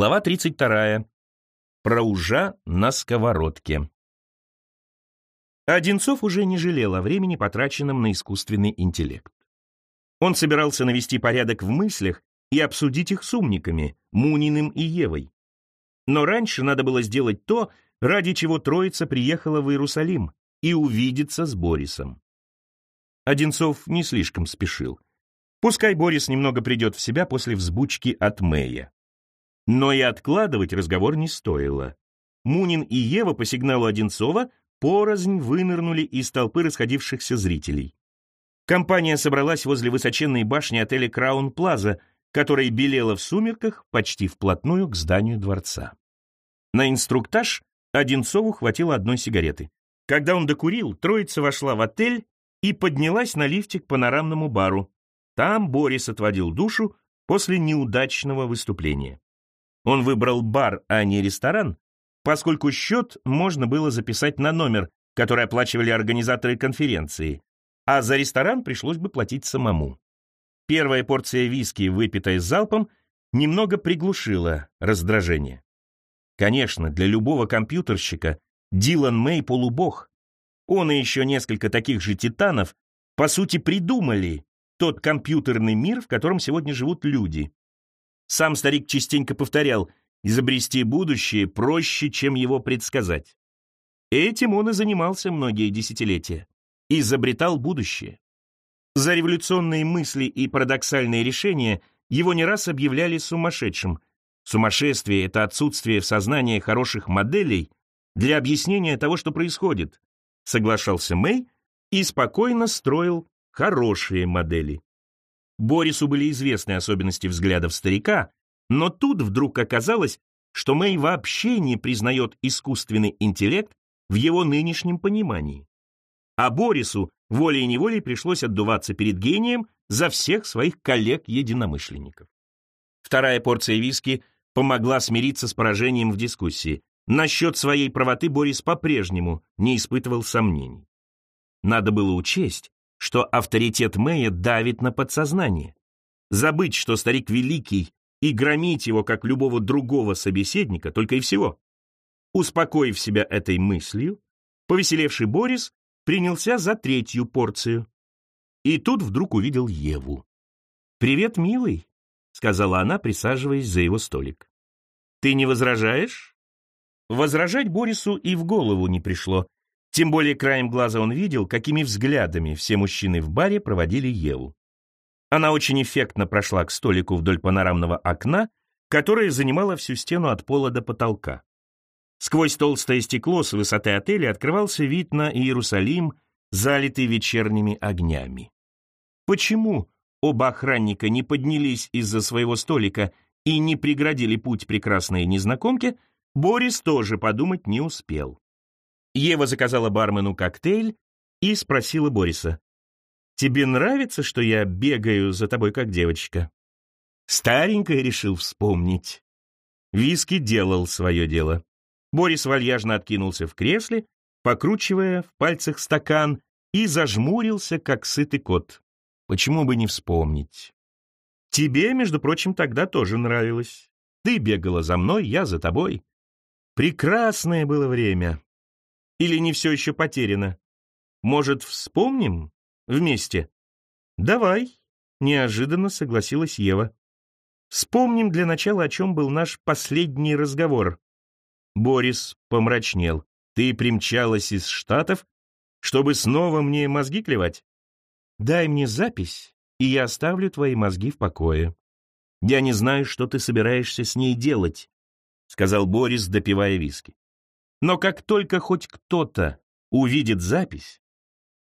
Глава 32. Про ужа на сковородке. Одинцов уже не жалел о времени, потраченном на искусственный интеллект. Он собирался навести порядок в мыслях и обсудить их с умниками, Муниным и Евой. Но раньше надо было сделать то, ради чего Троица приехала в Иерусалим, и увидеться с Борисом. Одинцов не слишком спешил. Пускай Борис немного придет в себя после взбучки от Мэя. Но и откладывать разговор не стоило. Мунин и Ева по сигналу Одинцова порознь вынырнули из толпы расходившихся зрителей. Компания собралась возле высоченной башни отеля «Краун Плаза», которая белела в сумерках почти вплотную к зданию дворца. На инструктаж Одинцову хватило одной сигареты. Когда он докурил, троица вошла в отель и поднялась на лифте к панорамному бару. Там Борис отводил душу после неудачного выступления. Он выбрал бар, а не ресторан, поскольку счет можно было записать на номер, который оплачивали организаторы конференции, а за ресторан пришлось бы платить самому. Первая порция виски, выпитая залпом, немного приглушила раздражение. Конечно, для любого компьютерщика Дилан Мэй полубог. Он и еще несколько таких же титанов, по сути, придумали тот компьютерный мир, в котором сегодня живут люди. Сам старик частенько повторял, изобрести будущее проще, чем его предсказать. Этим он и занимался многие десятилетия. Изобретал будущее. За революционные мысли и парадоксальные решения его не раз объявляли сумасшедшим. Сумасшествие — это отсутствие в сознании хороших моделей для объяснения того, что происходит, соглашался Мэй и спокойно строил хорошие модели. Борису были известны особенности взглядов старика, но тут вдруг оказалось, что Мэй вообще не признает искусственный интеллект в его нынешнем понимании. А Борису волей-неволей пришлось отдуваться перед гением за всех своих коллег-единомышленников. Вторая порция виски помогла смириться с поражением в дискуссии. Насчет своей правоты Борис по-прежнему не испытывал сомнений. Надо было учесть, что авторитет Мэя давит на подсознание. Забыть, что старик великий, и громить его, как любого другого собеседника, только и всего. Успокоив себя этой мыслью, повеселевший Борис принялся за третью порцию. И тут вдруг увидел Еву. «Привет, милый», — сказала она, присаживаясь за его столик. «Ты не возражаешь?» Возражать Борису и в голову не пришло, тем более краем глаза он видел, какими взглядами все мужчины в баре проводили Еву. Она очень эффектно прошла к столику вдоль панорамного окна, которое занимало всю стену от пола до потолка. Сквозь толстое стекло с высоты отеля открывался вид на Иерусалим, залитый вечерними огнями. Почему оба охранника не поднялись из-за своего столика и не преградили путь прекрасной незнакомке, Борис тоже подумать не успел. Ева заказала бармену коктейль и спросила Бориса. «Тебе нравится, что я бегаю за тобой как девочка?» Старенькая решил вспомнить. Виски делал свое дело. Борис вальяжно откинулся в кресле, покручивая в пальцах стакан, и зажмурился, как сытый кот. Почему бы не вспомнить? Тебе, между прочим, тогда тоже нравилось. Ты бегала за мной, я за тобой. Прекрасное было время. Или не все еще потеряно? Может, вспомним вместе? Давай, неожиданно согласилась Ева. Вспомним для начала, о чем был наш последний разговор. Борис помрачнел. Ты примчалась из Штатов, чтобы снова мне мозги клевать? Дай мне запись, и я оставлю твои мозги в покое. Я не знаю, что ты собираешься с ней делать, сказал Борис, допивая виски. Но как только хоть кто-то увидит запись,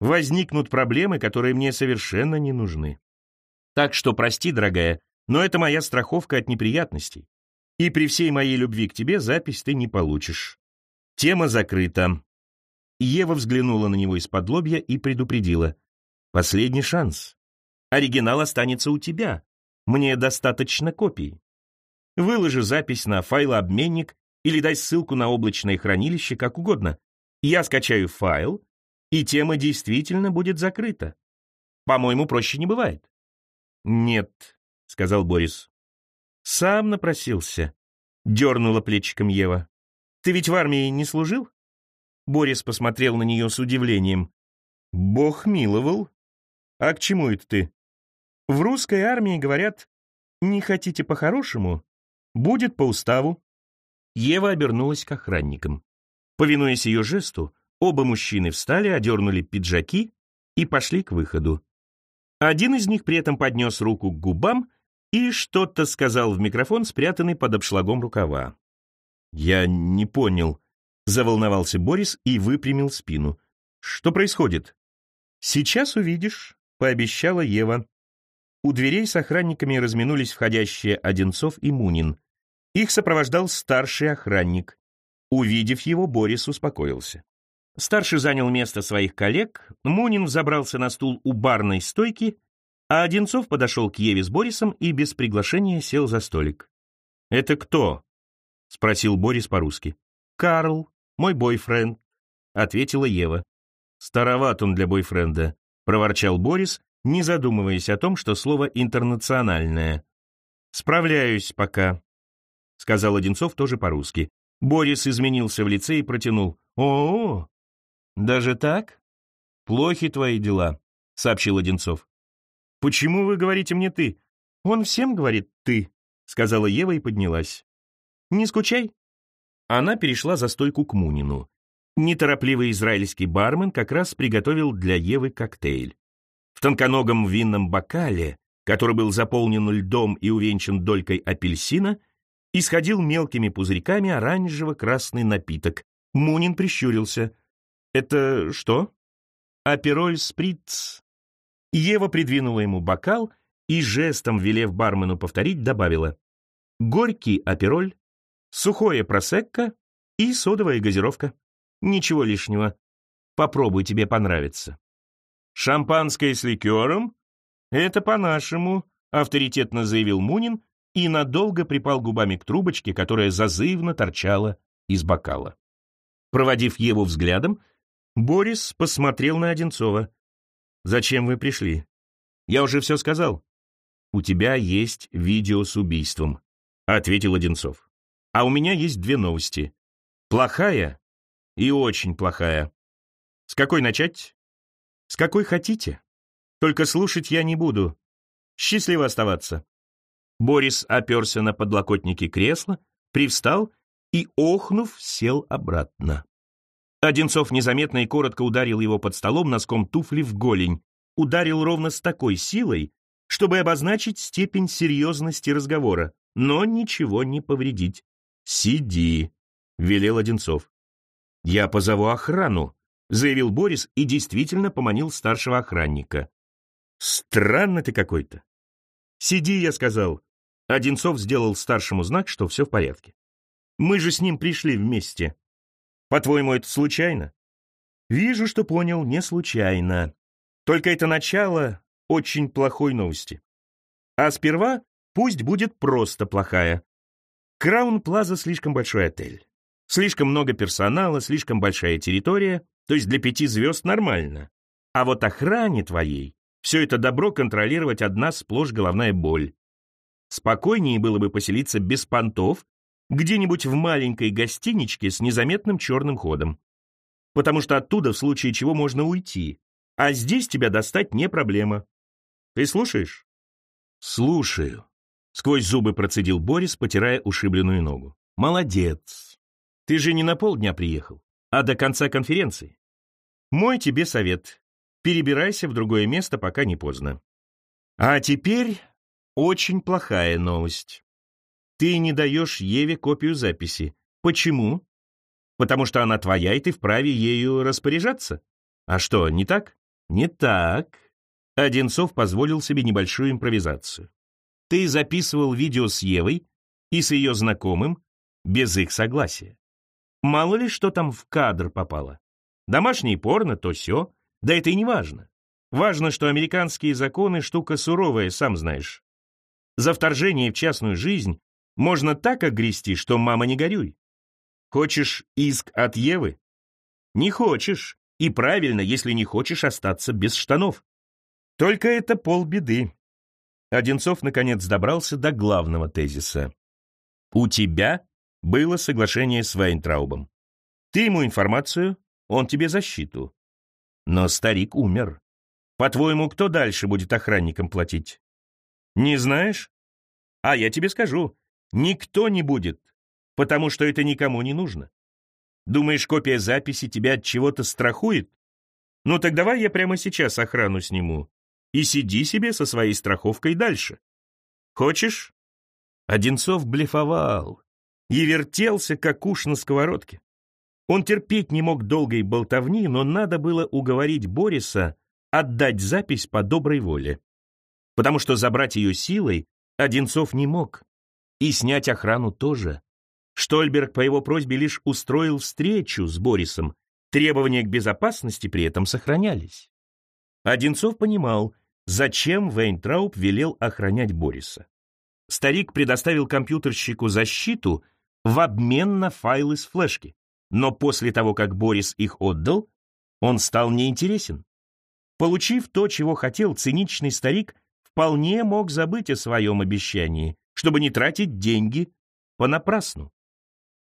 возникнут проблемы, которые мне совершенно не нужны. Так что прости, дорогая, но это моя страховка от неприятностей. И при всей моей любви к тебе запись ты не получишь. Тема закрыта. Ева взглянула на него из-под лобья и предупредила. Последний шанс. Оригинал останется у тебя. Мне достаточно копий. Выложи запись на файлообменник или дай ссылку на облачное хранилище, как угодно. Я скачаю файл, и тема действительно будет закрыта. По-моему, проще не бывает. Нет, сказал Борис. Сам напросился. — дернула плечиком Ева. «Ты ведь в армии не служил?» Борис посмотрел на нее с удивлением. «Бог миловал. А к чему это ты?» «В русской армии говорят, не хотите по-хорошему, будет по уставу». Ева обернулась к охранникам. Повинуясь ее жесту, оба мужчины встали, одернули пиджаки и пошли к выходу. Один из них при этом поднес руку к губам и что-то сказал в микрофон, спрятанный под обшлагом рукава. «Я не понял», — заволновался Борис и выпрямил спину. «Что происходит?» «Сейчас увидишь», — пообещала Ева. У дверей с охранниками разминулись входящие Одинцов и Мунин. Их сопровождал старший охранник. Увидев его, Борис успокоился. Старший занял место своих коллег, Мунин взобрался на стул у барной стойки, а Одинцов подошел к Еве с Борисом и без приглашения сел за столик. «Это кто?» — спросил Борис по-русски. «Карл, мой бойфренд», — ответила Ева. «Староват он для бойфренда», — проворчал Борис, не задумываясь о том, что слово «интернациональное». «Справляюсь пока», — сказал Одинцов тоже по-русски. Борис изменился в лице и протянул. «О, -о даже так? Плохи твои дела», — сообщил Одинцов. «Почему вы говорите мне «ты»?» «Он всем говорит «ты», — сказала Ева и поднялась. «Не скучай». Она перешла за стойку к Мунину. Неторопливый израильский бармен как раз приготовил для Евы коктейль. В тонконогом винном бокале, который был заполнен льдом и увенчан долькой апельсина, исходил мелкими пузырьками оранжево-красный напиток. Мунин прищурился. «Это что?» «Апероль сприц». Ева придвинула ему бокал и, жестом велев бармену повторить, добавила. «Горький апероль, сухое просекко и содовая газировка. Ничего лишнего. Попробуй, тебе понравится». «Шампанское с ликером? Это по-нашему», — авторитетно заявил Мунин и надолго припал губами к трубочке, которая зазывно торчала из бокала. Проводив его взглядом, Борис посмотрел на Одинцова. «Зачем вы пришли?» «Я уже все сказал». «У тебя есть видео с убийством», — ответил Одинцов. «А у меня есть две новости. Плохая и очень плохая. С какой начать?» «С какой хотите. Только слушать я не буду. Счастливо оставаться». Борис оперся на подлокотники кресла, привстал и, охнув, сел обратно. Одинцов незаметно и коротко ударил его под столом носком туфли в голень. Ударил ровно с такой силой, чтобы обозначить степень серьезности разговора, но ничего не повредить. «Сиди», — велел Одинцов. «Я позову охрану», — заявил Борис и действительно поманил старшего охранника. «Странно ты какой-то». «Сиди», — я сказал. Одинцов сделал старшему знак, что все в порядке. «Мы же с ним пришли вместе. По-твоему, это случайно?» «Вижу, что понял, не случайно. Только это начало очень плохой новости. А сперва пусть будет просто плохая. Краун Плаза слишком большой отель. Слишком много персонала, слишком большая территория, то есть для пяти звезд нормально. А вот охране твоей все это добро контролировать одна сплошь головная боль. Спокойнее было бы поселиться без понтов где-нибудь в маленькой гостиничке с незаметным черным ходом. Потому что оттуда в случае чего можно уйти, а здесь тебя достать не проблема. Ты слушаешь? Слушаю. Сквозь зубы процедил Борис, потирая ушибленную ногу. Молодец. Ты же не на полдня приехал, а до конца конференции. Мой тебе совет. Перебирайся в другое место, пока не поздно. А теперь очень плохая новость. Ты не даешь Еве копию записи. Почему? Потому что она твоя, и ты вправе ею распоряжаться. А что, не так? Не так. Одинцов позволил себе небольшую импровизацию. Ты записывал видео с Евой и с ее знакомым без их согласия. Мало ли что там в кадр попало. Домашнее порно, то все. Да это и не важно. Важно, что американские законы штука суровая, сам знаешь. За вторжение в частную жизнь можно так огрести, что мама не горюй. Хочешь иск от Евы? Не хочешь. И правильно, если не хочешь остаться без штанов. Только это полбеды. Одинцов, наконец, добрался до главного тезиса. У тебя было соглашение с Вайнтраубом. Ты ему информацию, он тебе защиту. Но старик умер. По-твоему, кто дальше будет охранникам платить? Не знаешь? А я тебе скажу, никто не будет, потому что это никому не нужно. Думаешь, копия записи тебя от чего-то страхует? Ну так давай я прямо сейчас охрану сниму и сиди себе со своей страховкой дальше. Хочешь? Одинцов блефовал и вертелся, как уж на сковородке. Он терпеть не мог долгой болтовни, но надо было уговорить Бориса отдать запись по доброй воле. Потому что забрать ее силой Одинцов не мог. И снять охрану тоже. Штольберг по его просьбе лишь устроил встречу с Борисом. Требования к безопасности при этом сохранялись. Одинцов понимал, зачем Вейнтрауб велел охранять Бориса. Старик предоставил компьютерщику защиту в обмен на файлы с флешки. Но после того, как Борис их отдал, он стал неинтересен. Получив то, чего хотел, циничный старик вполне мог забыть о своем обещании, чтобы не тратить деньги понапрасну.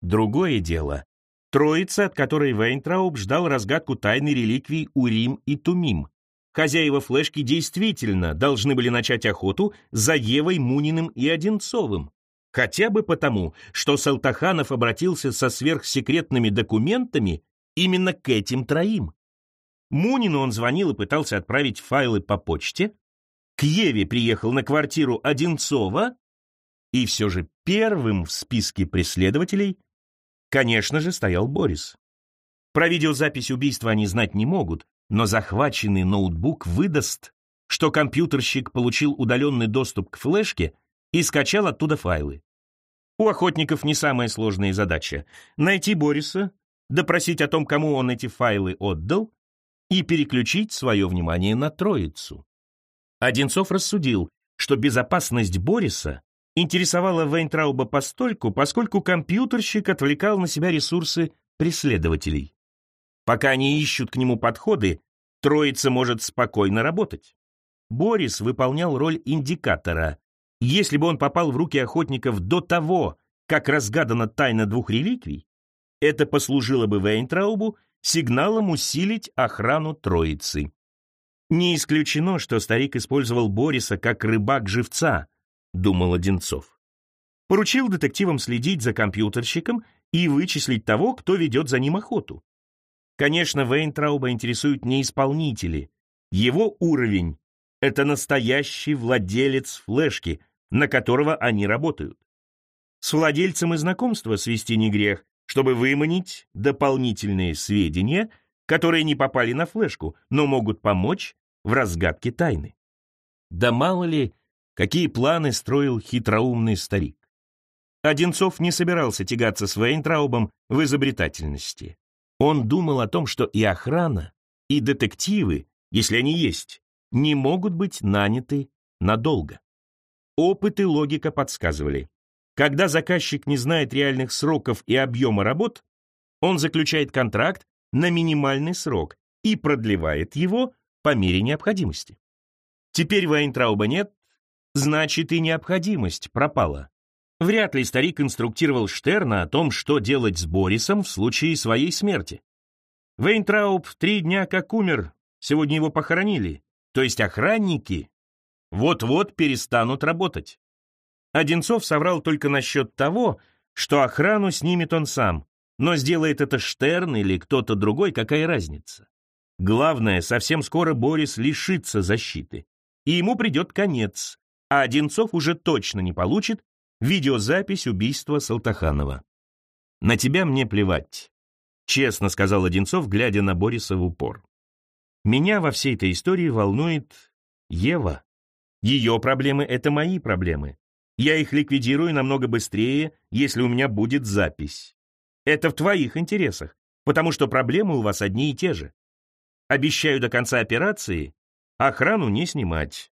Другое дело — троица, от которой Вейнтрауб ждал разгадку тайны реликвий Урим и Тумим. Хозяева флешки действительно должны были начать охоту за Евой, Муниным и Одинцовым. Хотя бы потому, что Салтаханов обратился со сверхсекретными документами именно к этим троим. Мунину он звонил и пытался отправить файлы по почте, к Еве приехал на квартиру Одинцова, и все же первым в списке преследователей, конечно же, стоял Борис. Про видеозапись убийства они знать не могут, но захваченный ноутбук выдаст, что компьютерщик получил удаленный доступ к флешке и скачал оттуда файлы. У охотников не самая сложная задача — найти Бориса, допросить о том, кому он эти файлы отдал, и переключить свое внимание на троицу. Одинцов рассудил, что безопасность Бориса интересовала Вейнтрауба постольку, поскольку компьютерщик отвлекал на себя ресурсы преследователей. Пока они ищут к нему подходы, троица может спокойно работать. Борис выполнял роль индикатора, если бы он попал в руки охотников до того, как разгадана тайна двух реликвий, это послужило бы Вейнтраубу сигналом усилить охрану троицы. Не исключено, что старик использовал Бориса как рыбак-живца, думал Одинцов. Поручил детективам следить за компьютерщиком и вычислить того, кто ведет за ним охоту. Конечно, Вейнтрауба интересуют не исполнители. Его уровень это настоящий владелец флешки, на которого они работают. С владельцем и знакомство свести не грех, чтобы выманить дополнительные сведения, которые не попали на флешку, но могут помочь в разгадке тайны. Да мало ли, какие планы строил хитроумный старик. Одинцов не собирался тягаться с Вейнтраубом в изобретательности. Он думал о том, что и охрана, и детективы, если они есть, не могут быть наняты надолго. Опыт и логика подсказывали. Когда заказчик не знает реальных сроков и объема работ, он заключает контракт на минимальный срок и продлевает его по мере необходимости. Теперь Вайнтрауба нет, значит и необходимость пропала. Вряд ли старик инструктировал Штерна о том, что делать с Борисом в случае своей смерти. Вейнтрауб три дня как умер, сегодня его похоронили, то есть охранники вот-вот перестанут работать. Одинцов соврал только насчет того, что охрану снимет он сам, но сделает это Штерн или кто-то другой, какая разница. Главное, совсем скоро Борис лишится защиты, и ему придет конец, а Одинцов уже точно не получит видеозапись убийства Салтаханова. «На тебя мне плевать», — честно сказал Одинцов, глядя на Бориса в упор. Меня во всей этой истории волнует Ева. Ее проблемы — это мои проблемы. Я их ликвидирую намного быстрее, если у меня будет запись. Это в твоих интересах, потому что проблемы у вас одни и те же. Обещаю до конца операции охрану не снимать.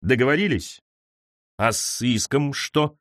Договорились? А с иском что?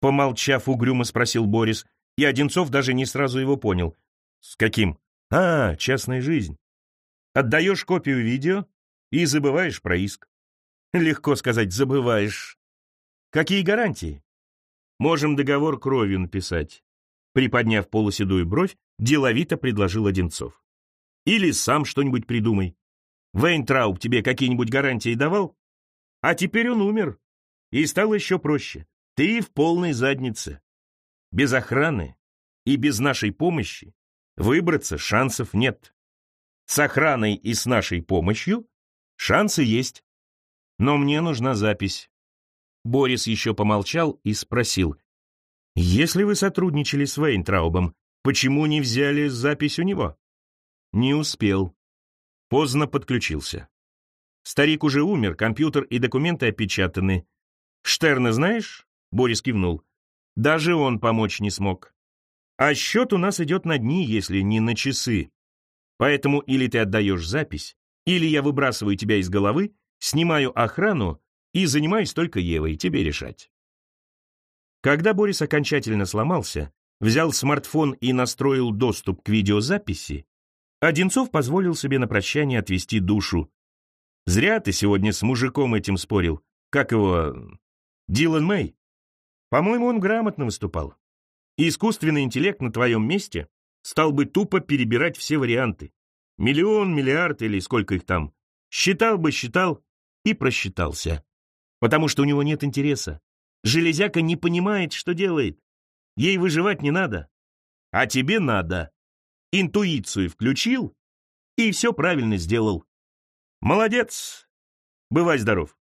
Помолчав, угрюмо спросил Борис, и Одинцов даже не сразу его понял. С каким? А, частная жизнь. Отдаешь копию видео и забываешь про иск. Легко сказать «забываешь». Какие гарантии? Можем договор кровью написать. Приподняв полуседую бровь, деловито предложил Одинцов. Или сам что-нибудь придумай. Вейнтрауб тебе какие-нибудь гарантии давал? А теперь он умер. И стало еще проще. Ты в полной заднице. Без охраны и без нашей помощи выбраться шансов нет. С охраной и с нашей помощью шансы есть. Но мне нужна запись. Борис еще помолчал и спросил. Если вы сотрудничали с Вейнтраубом, почему не взяли запись у него? Не успел. Поздно подключился. Старик уже умер, компьютер и документы опечатаны. Штерна знаешь? Борис кивнул. Даже он помочь не смог. А счет у нас идет на дни, если не на часы. Поэтому или ты отдаешь запись, или я выбрасываю тебя из головы, снимаю охрану и занимаюсь только Евой, тебе решать. Когда Борис окончательно сломался, взял смартфон и настроил доступ к видеозаписи, Одинцов позволил себе на прощание отвести душу. «Зря ты сегодня с мужиком этим спорил. Как его... Дилан Мэй? По-моему, он грамотно выступал. И искусственный интеллект на твоем месте стал бы тупо перебирать все варианты. Миллион, миллиард или сколько их там. Считал бы, считал и просчитался. Потому что у него нет интереса. Железяка не понимает, что делает. Ей выживать не надо. А тебе надо интуицию включил и все правильно сделал. Молодец. Бывай здоров.